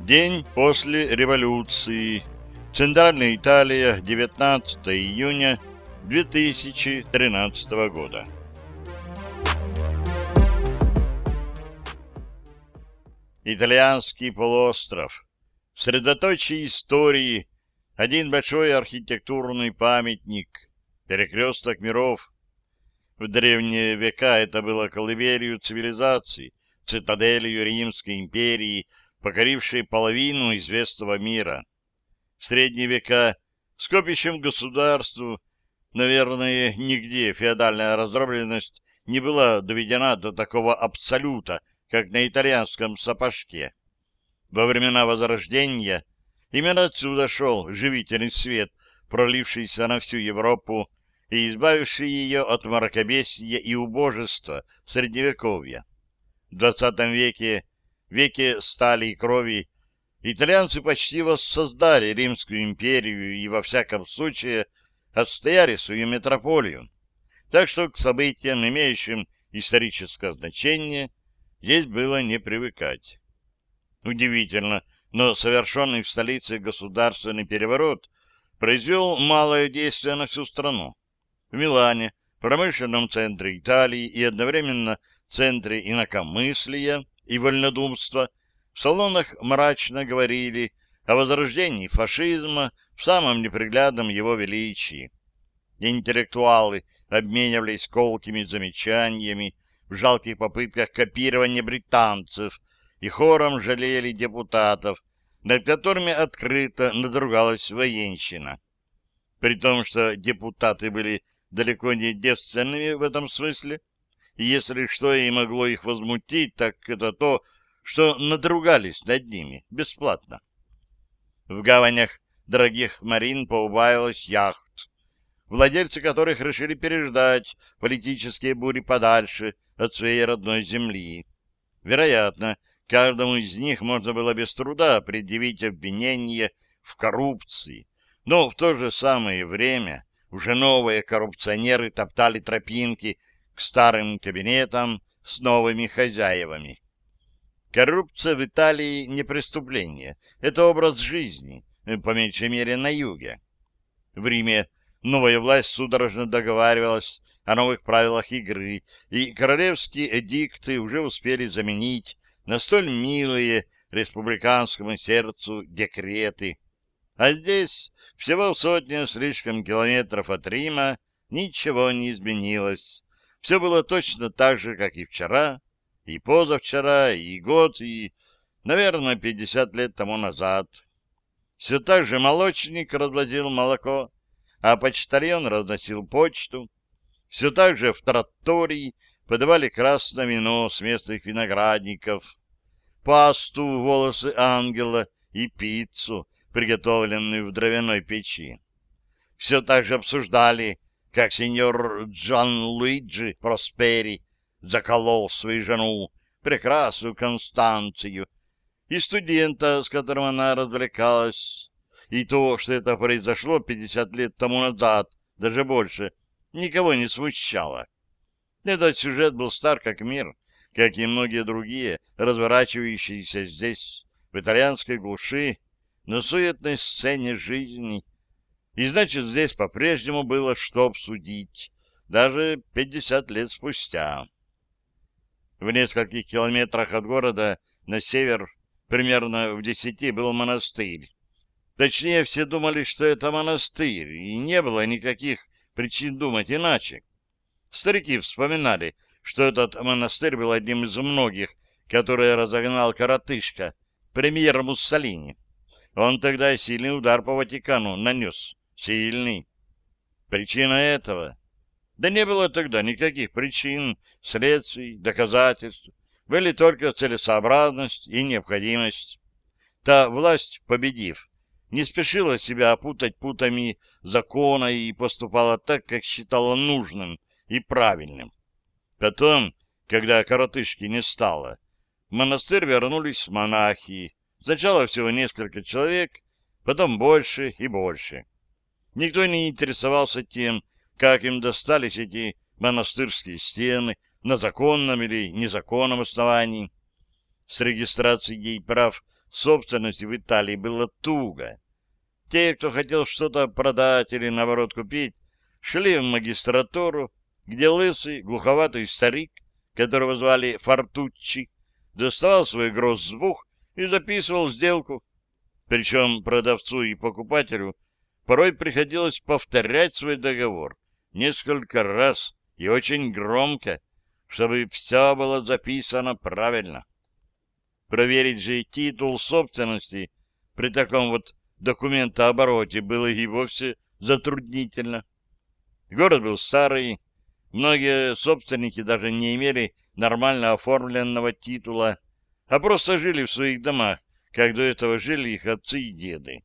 День после революции. Центральная Италия, 19 июня 2013 года. Итальянский полуостров. Средоточие истории. Один большой архитектурный памятник. Перекресток миров. В древние века это было колыбелью цивилизации, цитаделью Римской империи – покорившей половину известного мира. В средние века скопищем государству, наверное, нигде феодальная раздробленность не была доведена до такого абсолюта, как на итальянском сапожке. Во времена Возрождения именно отсюда шел живительный свет, пролившийся на всю Европу и избавивший ее от мракобесия и убожества Средневековья. В XX веке веке стали и крови, итальянцы почти воссоздали Римскую империю и, во всяком случае, отстояли свою метрополию. Так что к событиям, имеющим историческое значение, здесь было не привыкать. Удивительно, но совершенный в столице государственный переворот произвел малое действие на всю страну. В Милане, промышленном центре Италии и одновременно центре инакомыслия, и вольнодумства в салонах мрачно говорили о возрождении фашизма в самом неприглядном его величии. Интеллектуалы обменивались колкими замечаниями в жалких попытках копирования британцев и хором жалели депутатов, над которыми открыто надругалась военщина. При том, что депутаты были далеко не девственными в этом смысле, если что и могло их возмутить, так это то, что надругались над ними бесплатно. В гаванях дорогих марин поубавилось яхт, владельцы которых решили переждать политические бури подальше от своей родной земли. Вероятно, каждому из них можно было без труда предъявить обвинение в коррупции, но в то же самое время уже новые коррупционеры топтали тропинки к старым кабинетам с новыми хозяевами. Коррупция в Италии не преступление, это образ жизни, по меньшей мере на юге. В Риме новая власть судорожно договаривалась о новых правилах игры, и королевские эдикты уже успели заменить на столь милые республиканскому сердцу декреты. А здесь, всего сотня слишком километров от Рима, ничего не изменилось. Все было точно так же, как и вчера, и позавчера, и год, и, наверное, пятьдесят лет тому назад. Все так же молочник развозил молоко, а почтальон разносил почту. Все так же в тротории подавали красное вино с местных виноградников, пасту, волосы ангела и пиццу, приготовленную в дровяной печи. Все так же обсуждали, как сеньор Джан Луиджи Проспери заколол свою жену, прекрасную Констанцию, и студента, с которым она развлекалась, и то, что это произошло 50 лет тому назад, даже больше, никого не смущало. Этот сюжет был стар как мир, как и многие другие, разворачивающиеся здесь, в итальянской глуши, на суетной сцене жизни, и значит, здесь по-прежнему было что обсудить, даже 50 лет спустя. В нескольких километрах от города на север, примерно в десяти, был монастырь. Точнее, все думали, что это монастырь, и не было никаких причин думать иначе. Старики вспоминали, что этот монастырь был одним из многих, которые разогнал коротышка, премьер Муссолини. Он тогда сильный удар по Ватикану нанес сильный. Причина этого? Да не было тогда никаких причин, следствий, доказательств. Были только целесообразность и необходимость. Та власть, победив, не спешила себя опутать путами закона и поступала так, как считала нужным и правильным. Потом, когда коротышки не стало, в монастырь вернулись монахи. Сначала всего несколько человек, потом больше и больше. Никто не интересовался тем, как им достались эти монастырские стены, на законном или незаконном основании. С регистрацией прав собственности в Италии было туго. Те, кто хотел что-то продать или, наоборот, купить, шли в магистратуру, где лысый, глуховатый старик, которого звали Фортуччи, доставал свой гроссбух и записывал сделку. Причем продавцу и покупателю порой приходилось повторять свой договор несколько раз и очень громко, чтобы все было записано правильно. Проверить же титул собственности при таком вот документообороте было и вовсе затруднительно. Город был старый, многие собственники даже не имели нормально оформленного титула, а просто жили в своих домах, как до этого жили их отцы и деды.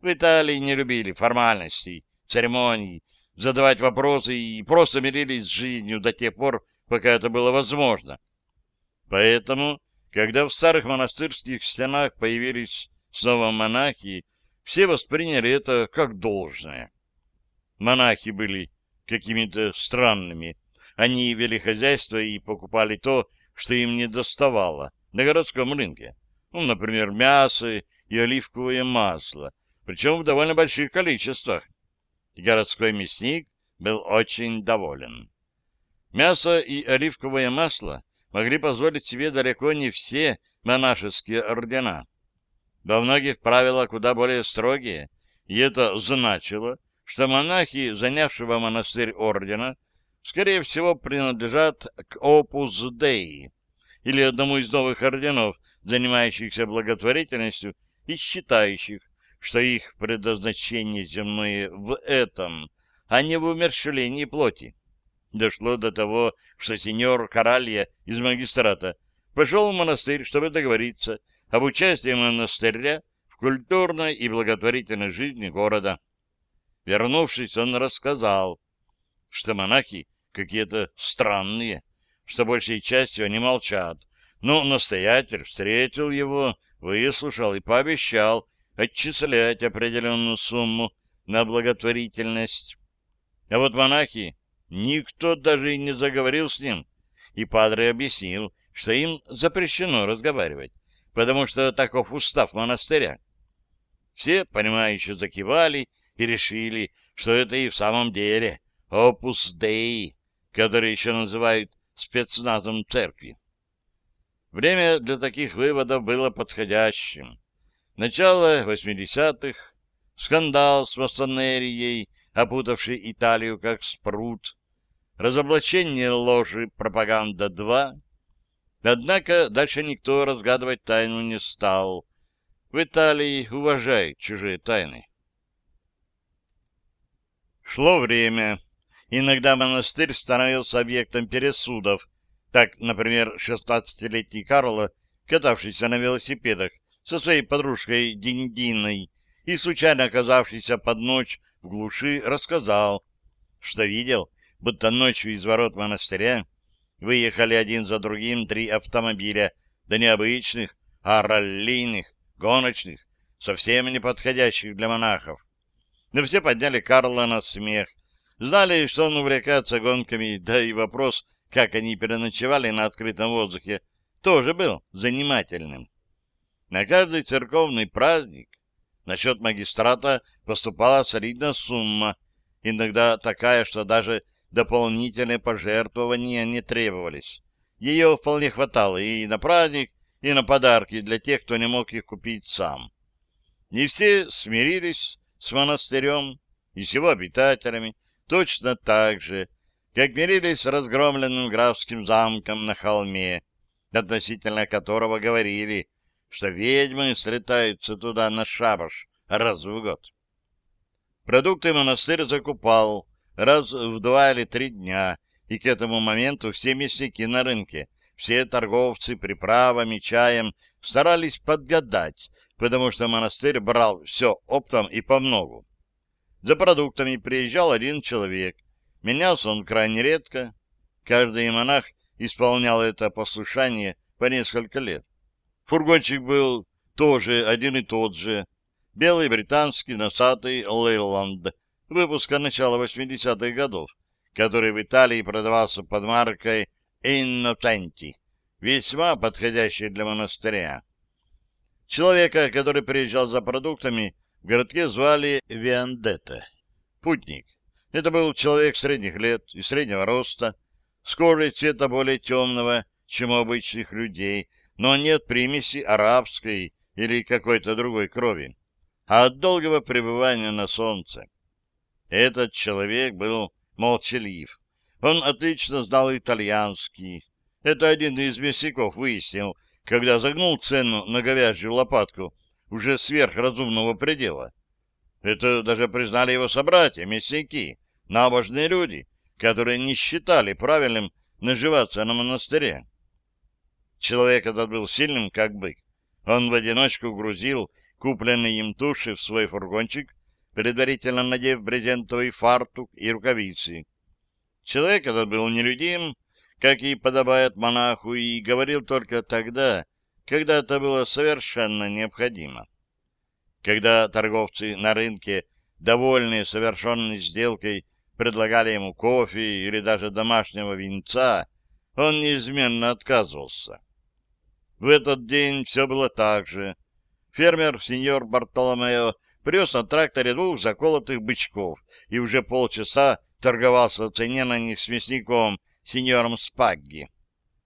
В Италии не любили формальностей, церемоний, задавать вопросы и просто мирились с жизнью до тех пор, пока это было возможно. Поэтому, когда в старых монастырских стенах появились снова монахи, все восприняли это как должное. Монахи были какими-то странными. Они вели хозяйство и покупали то, что им не доставало на городском рынке. Ну, например, мясо и оливковое масло, причем в довольно больших количествах. городской мясник был очень доволен. Мясо и оливковое масло могли позволить себе далеко не все монашеские ордена. Во многих правила куда более строгие, и это значило, что монахи, занявшего монастырь ордена, скорее всего, принадлежат к Opus Dei или одному из новых орденов, занимающихся благотворительностью и считающих, что их предназначение земное в этом, а не в умерщвлении плоти. Дошло до того, что сеньор Каралья из магистрата пошел в монастырь, чтобы договориться об участии монастыря в культурной и благотворительной жизни города. Вернувшись, он рассказал, что монахи какие-то странные, что большей частью они молчат, но настоятель встретил его, выслушал и пообещал отчислять определенную сумму на благотворительность. А вот монахи Никто даже и не заговорил с ним, и падре объяснил, что им запрещено разговаривать, потому что таков устав монастыря. Все, понимающие, закивали и решили, что это и в самом деле опус Dei, который еще называют спецназом церкви. Время для таких выводов было подходящим. Начало 80-х, скандал с масонерией, опутавший Италию как спрут, разоблачение ложи «Пропаганда-2». Однако дальше никто разгадывать тайну не стал. В Италии уважают чужие тайны. Шло время. Иногда монастырь становился объектом пересудов. Так, например, 16-летний Карло, катавшийся на велосипедах со своей подружкой Диндиной и случайно оказавшийся под ночь в глуши, рассказал, что видел, будто ночью из ворот монастыря выехали один за другим три автомобиля, да не обычных, а раллийных, гоночных, совсем не подходящих для монахов. Но все подняли Карла на смех. Знали, что он увлекается гонками, да и вопрос, как они переночевали на открытом воздухе, тоже был занимательным. На каждый церковный праздник на счет магистрата поступала солидная сумма, иногда такая, что даже дополнительные пожертвования не требовались. Ее вполне хватало и на праздник, и на подарки для тех, кто не мог их купить сам. Не все смирились с монастырем и с его обитателями точно так же, как мирились с разгромленным графским замком на холме, относительно которого говорили, что ведьмы слетаются туда на шабаш раз в год. Продукты монастырь закупал, раз в два или три дня, и к этому моменту все мясники на рынке, все торговцы приправами, чаем старались подгадать, потому что монастырь брал все оптом и по многу. За продуктами приезжал один человек. Менялся он крайне редко. Каждый монах исполнял это послушание по несколько лет. Фургончик был тоже один и тот же. Белый британский носатый Лейланд выпуска начала 80-х годов, который в Италии продавался под маркой Innocenti, весьма подходящий для монастыря. Человека, который приезжал за продуктами, в городке звали Виандетта, путник. Это был человек средних лет и среднего роста, с кожей цвета более темного, чем у обычных людей, но нет примеси арабской или какой-то другой крови, а от долгого пребывания на солнце. Этот человек был молчалив. Он отлично знал итальянский. Это один из мясников выяснил, когда загнул цену на говяжью лопатку уже сверх разумного предела. Это даже признали его собратья, мясники, набожные люди, которые не считали правильным наживаться на монастыре. Человек этот был сильным, как бык. Он в одиночку грузил купленные им туши в свой фургончик, предварительно надев брезентовый фартук и рукавицы. Человек этот был нелюдим, как и подобает монаху, и говорил только тогда, когда это было совершенно необходимо. Когда торговцы на рынке, довольные совершенной сделкой, предлагали ему кофе или даже домашнего винца, он неизменно отказывался. В этот день все было так же. Фермер, сеньор Бартоломео, привез на тракторе двух заколотых бычков и уже полчаса торговался о цене на них с мясником, сеньором Спагги.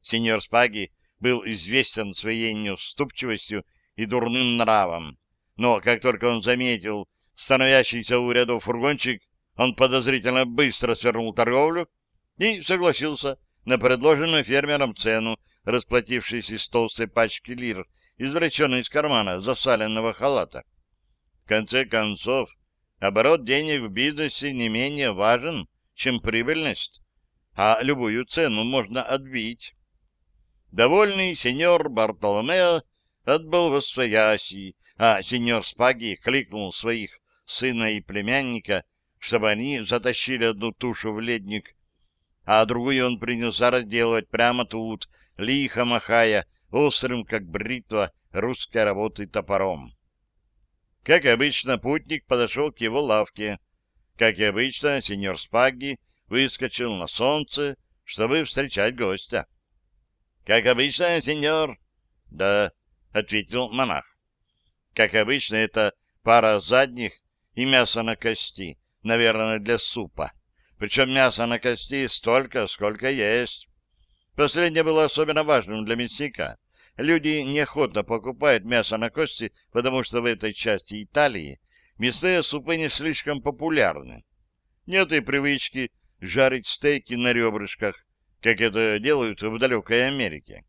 Сеньор Спагги был известен своей неуступчивостью и дурным нравом, но как только он заметил становящийся у рядов фургончик, он подозрительно быстро свернул торговлю и согласился на предложенную фермером цену, расплатившись из толстой пачки лир, извлеченной из кармана засаленного халата. В конце концов, оборот денег в бизнесе не менее важен, чем прибыльность, а любую цену можно отбить. Довольный сеньор Бартоломео отбыл во свояси, а сеньор Спаги кликнул своих сына и племянника, чтобы они затащили одну тушу в ледник, а другую он принялся разделывать прямо тут, лихо махая острым, как бритва, русской работы топором. Как обычно, путник подошел к его лавке. Как и обычно, сеньор Спагги выскочил на солнце, чтобы встречать гостя. — Как обычно, сеньор? — Да, — ответил монах. Как обычно, это пара задних и мясо на кости, наверное, для супа. Причем мяса на кости столько, сколько есть. Последнее было особенно важным для мясника. Люди неохотно покупают мясо на кости, потому что в этой части Италии мясные супы не слишком популярны. Нет и привычки жарить стейки на ребрышках, как это делают в далекой Америке.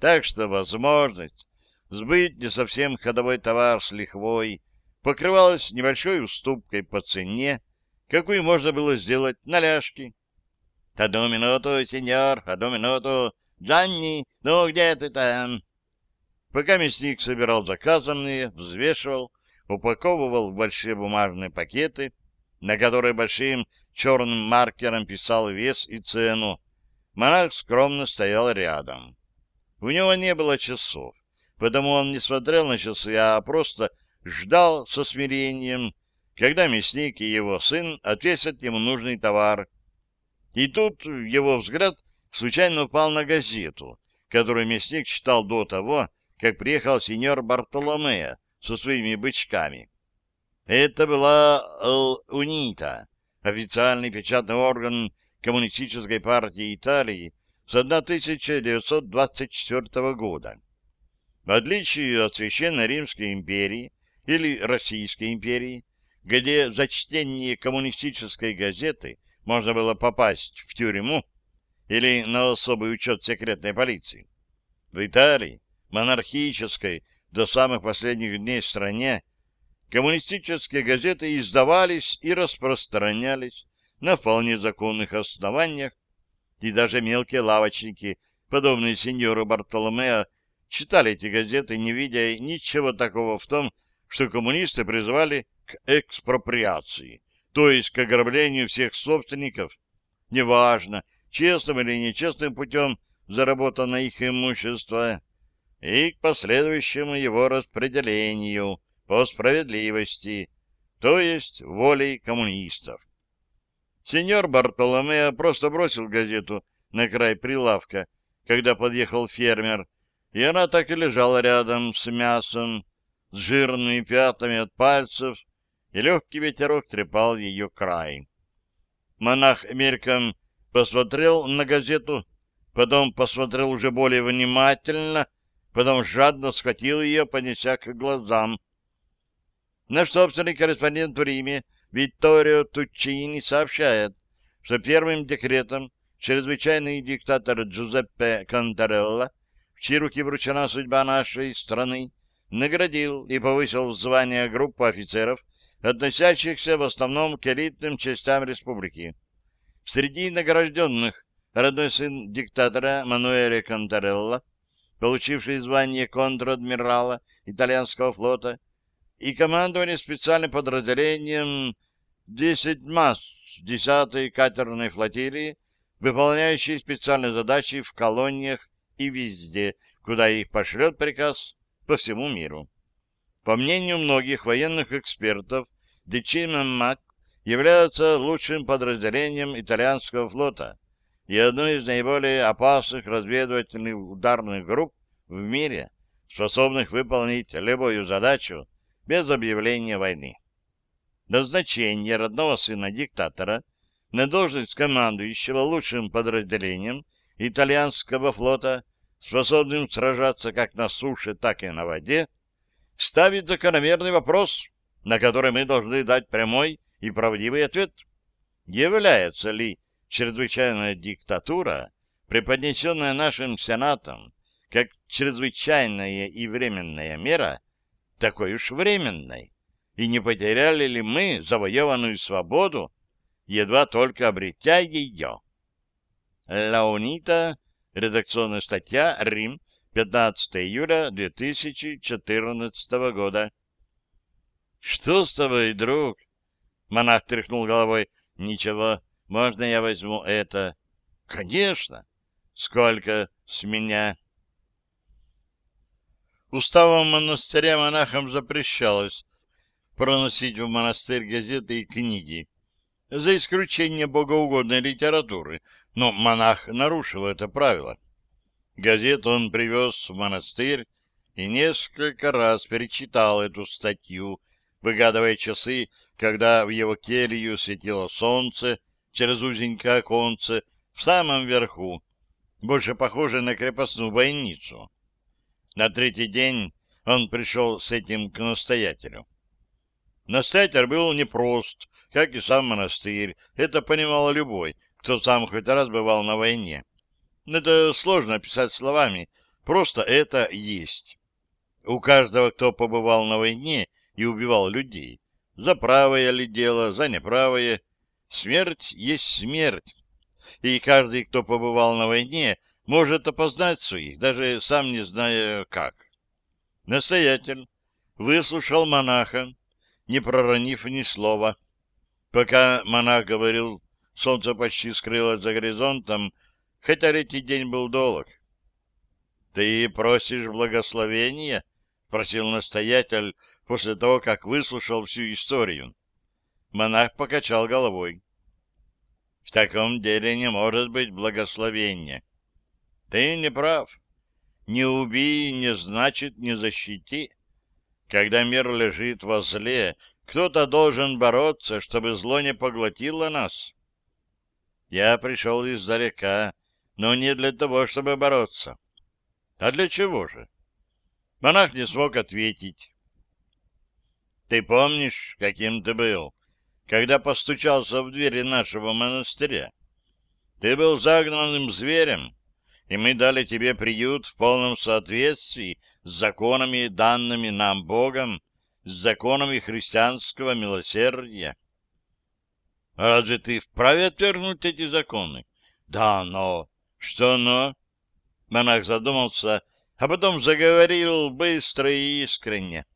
Так что возможность сбыть не совсем ходовой товар с лихвой покрывалась небольшой уступкой по цене, какую можно было сделать на ляжки. «Одну минуту, сеньор, одну минуту. Джанни, ну где ты там?» Пока мясник собирал заказанные, взвешивал, упаковывал в большие бумажные пакеты, на которые большим черным маркером писал вес и цену, монах скромно стоял рядом. У него не было часов, потому он не смотрел на часы, а просто ждал со смирением, когда мясник и его сын отвесят ему нужный товар. И тут его взгляд случайно упал на газету, которую мясник читал до того, как приехал сеньор Бартоломео со своими бычками. Это была «Унита», официальный печатный орган Коммунистической партии Италии с 1924 года. В отличие от Священной Римской империи или Российской империи, где за чтение коммунистической газеты можно было попасть в тюрьму или на особый учет секретной полиции, в Италии, монархической до самых последних дней стране, коммунистические газеты издавались и распространялись на вполне законных основаниях, и даже мелкие лавочники, подобные сеньору Бартоломео, читали эти газеты, не видя ничего такого в том, что коммунисты призвали к экспроприации, то есть к ограблению всех собственников, неважно, честным или нечестным путем, заработанное их имущество и к последующему его распределению по справедливости, то есть волей коммунистов. Сеньор Бартоломео просто бросил газету на край прилавка, когда подъехал фермер, и она так и лежала рядом с мясом, с жирными пятнами от пальцев, и легкий ветерок трепал ее край. Монах мельком посмотрел на газету, потом посмотрел уже более внимательно, потом жадно схватил ее, понеся к глазам. Наш собственный корреспондент в Риме Витторио Тучини сообщает, что первым декретом чрезвычайный диктатор Джузеппе Конторелло, в чьи руки вручена судьба нашей страны, наградил и повысил в звание группу офицеров, относящихся в основном к элитным частям республики. Среди награжденных родной сын диктатора Мануэля Конторелло, получивший звание контр-адмирала итальянского флота, и командование специальным подразделением 10 МАС 10-й катерной флотилии, выполняющей специальные задачи в колониях и везде, куда их пошлет приказ по всему миру. По мнению многих военных экспертов, Дичима МАК является лучшим подразделением итальянского флота и одной из наиболее опасных разведывательных ударных групп в мире, способных выполнить любую задачу без объявления войны. Назначение родного сына диктатора на должность командующего лучшим подразделением итальянского флота, способным сражаться как на суше, так и на воде, ставит закономерный вопрос, на который мы должны дать прямой и правдивый ответ. Является ли чрезвычайная диктатура, преподнесенная нашим Сенатом, как чрезвычайная и временная мера, такой уж временной? И не потеряли ли мы завоеванную свободу, едва только обретя ее? Лаунита, редакционная статья, Рим, 15 июля 2014 года. «Что с тобой, друг?» Монах тряхнул головой. «Ничего, можно я возьму это?» «Конечно! Сколько с меня?» Уставом монастыря монахам запрещалось проносить в монастырь газеты и книги, за исключением богоугодной литературы, но монах нарушил это правило. Газету он привез в монастырь и несколько раз перечитал эту статью, выгадывая часы, когда в его келью светило солнце через узенькое оконце в самом верху, больше похоже на крепостную бойницу. На третий день он пришел с этим к настоятелю. Настоятель был непрост, как и сам монастырь. Это понимал любой, кто сам хоть раз бывал на войне. Это сложно описать словами, просто это есть. У каждого, кто побывал на войне и убивал людей, за правое ли дело, за неправое, смерть есть смерть. И каждый, кто побывал на войне, может опознать своих, даже сам не зная как. Настоятель выслушал монаха, не проронив ни слова. Пока монах говорил, солнце почти скрылось за горизонтом, хотя летний день был долг. — Ты просишь благословения? — просил настоятель после того, как выслушал всю историю. Монах покачал головой. — В таком деле не может быть благословения. Ты не прав. Не убей не значит не защити. Когда мир лежит во зле, кто-то должен бороться, чтобы зло не поглотило нас. Я пришел издалека, но не для того, чтобы бороться. А для чего же? Монах не смог ответить. Ты помнишь, каким ты был, когда постучался в двери нашего монастыря? Ты был загнанным зверем, и мы дали тебе приют в полном соответствии с законами, данными нам Богом, с законами христианского милосердия. Разве ты вправе отвергнуть эти законы? Да, но... Что но? Монах задумался, а потом заговорил быстро и искренне.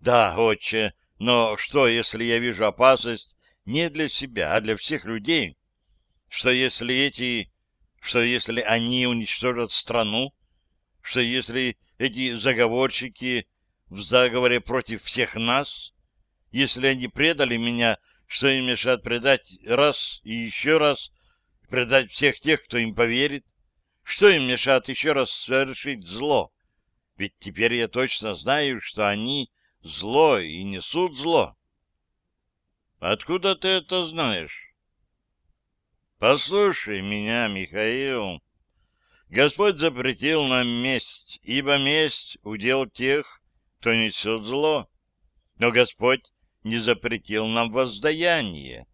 Да, отче, но что, если я вижу опасность не для себя, а для всех людей? Что, если эти что если они уничтожат страну, что если эти заговорщики в заговоре против всех нас, если они предали меня, что им мешает предать раз и еще раз, предать всех тех, кто им поверит? Что им мешает еще раз совершить зло? Ведь теперь я точно знаю, что они зло и несут зло. Откуда ты это знаешь? Послушай меня, Михаил. Господь запретил нам месть, ибо месть — удел тех, кто несет зло. Но Господь не запретил нам воздаяние.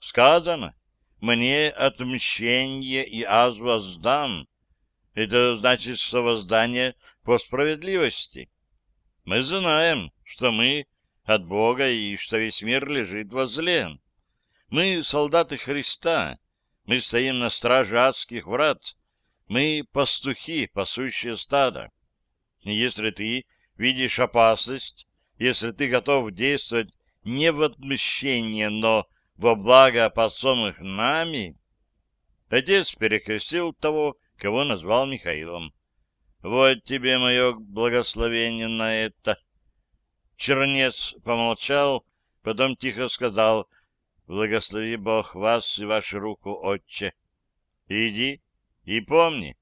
Сказано, мне отмщение и аз воздам. Это значит, что воздание по справедливости. Мы знаем, что мы от Бога и что весь мир лежит возле. Мы солдаты Христа, мы стоим на страже адских врат, мы пастухи, пасущие стадо. Если ты видишь опасность, если ты готов действовать не в отмщение, но во благо посомых нами, отец перекрестил того, кого назвал Михаилом. Вот тебе мое благословение на это. Чернец помолчал, потом тихо сказал, «Благослови Бог вас и вашу руку, отче. Иди и помни,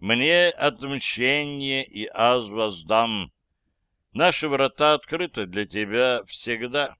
мне отмщение и аз воздам. Наши врата открыты для тебя всегда».